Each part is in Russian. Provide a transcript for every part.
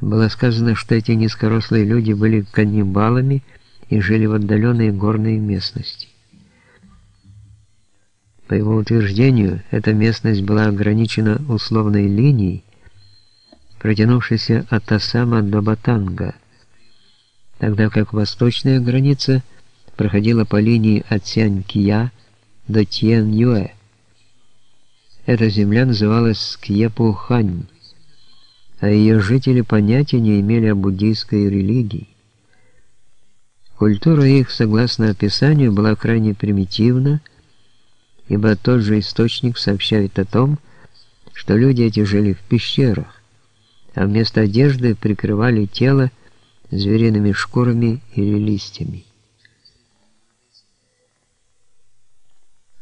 Было сказано, что эти низкорослые люди были каннибалами и жили в отдаленной горной местности. По его утверждению, эта местность была ограничена условной линией, протянувшейся от Асама до Батанга, тогда как восточная граница проходила по линии от Сянькия до Тьен-Юэ. Эта земля называлась Кьепу-Хань, а ее жители понятия не имели о буддийской религии. Культура их, согласно описанию, была крайне примитивна, ибо тот же источник сообщает о том, что люди эти жили в пещерах, а вместо одежды прикрывали тело звериными шкурами или листьями.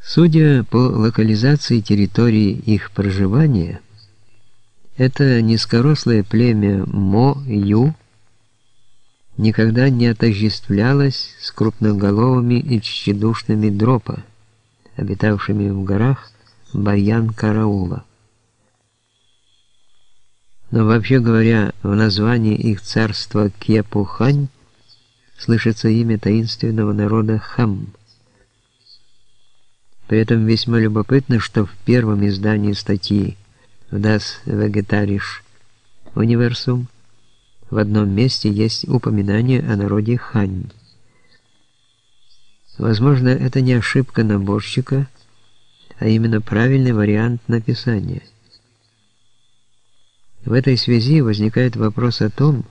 Судя по локализации территории их проживания, это низкорослое племя Мо-Ю никогда не отождествлялось с крупноголовыми и тщедушными дропа, обитавшими в горах Баян-Караула. Но вообще говоря, в названии их царства Кепухань слышится имя таинственного народа Хам – при этом весьма любопытно, что в первом издании статьи «Das Vegetarisch Universum» в одном месте есть упоминание о народе Хань. Возможно, это не ошибка наборщика, а именно правильный вариант написания. В этой связи возникает вопрос о том,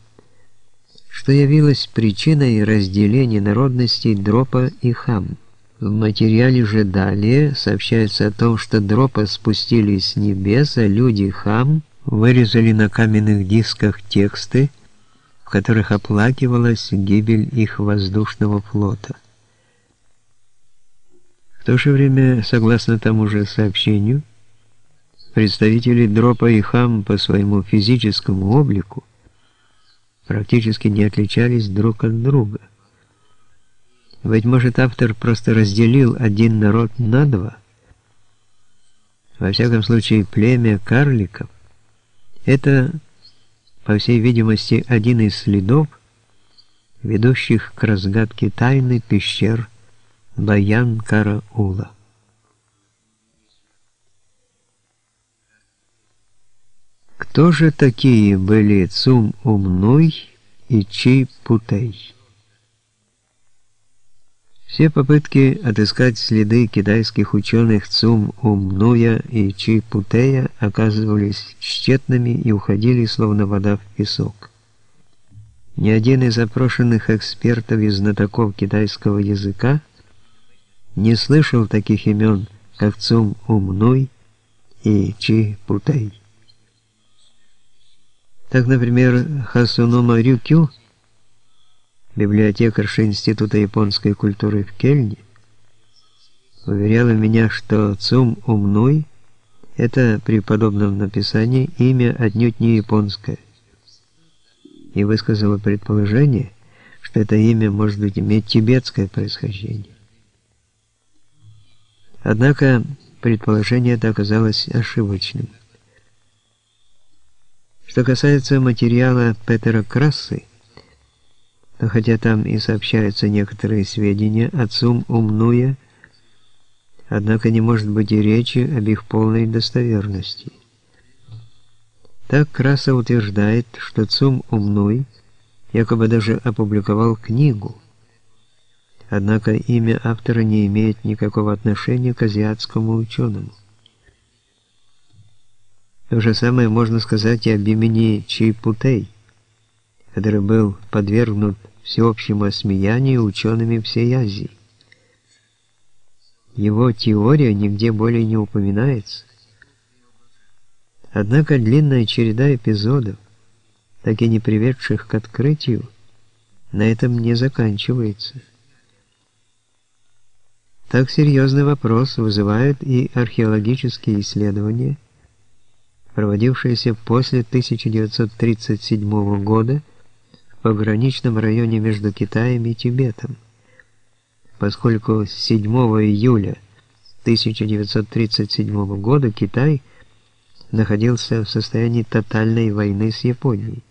что явилось причиной разделения народностей Дропа и Хам. В материале же далее сообщается о том, что дропа спустились с небес, а люди хам вырезали на каменных дисках тексты, в которых оплакивалась гибель их воздушного флота. В то же время, согласно тому же сообщению, представители дропа и хам по своему физическому облику практически не отличались друг от друга. Быть может, автор просто разделил один народ на два? Во всяком случае, племя карликов – это, по всей видимости, один из следов, ведущих к разгадке тайны пещер Баян-Караула. Кто же такие были Цум-Умнуй и Чи-Путей? Все попытки отыскать следы китайских ученых Цум Умнуя и Чи Путея оказывались тщетными и уходили словно вода в песок. Ни один из запрошенных экспертов и знатоков китайского языка не слышал таких имен, как Цум Умнуй и Чи Путей. Так, например, Хасунома Рюкю – библиотекарша Института японской культуры в Кельне, уверяла меня, что Цум Умной – это при подобном написании имя отнюдь не японское, и высказала предположение, что это имя может быть иметь тибетское происхождение. Однако предположение это оказалось ошибочным. Что касается материала Петера Крассы, хотя там и сообщаются некоторые сведения о Цум Умнуя, однако не может быть и речи об их полной достоверности. Так Краса утверждает, что Цум Умнуй якобы даже опубликовал книгу, однако имя автора не имеет никакого отношения к азиатскому ученому. То же самое можно сказать и об имени Чипутей, который был подвергнут всеобщему осмеянию учеными всей Азии. Его теория нигде более не упоминается. Однако длинная череда эпизодов, так и не приведших к открытию, на этом не заканчивается. Так серьезный вопрос вызывают и археологические исследования, проводившиеся после 1937 года пограничном районе между Китаем и Тибетом, поскольку с 7 июля 1937 года Китай находился в состоянии тотальной войны с Японией.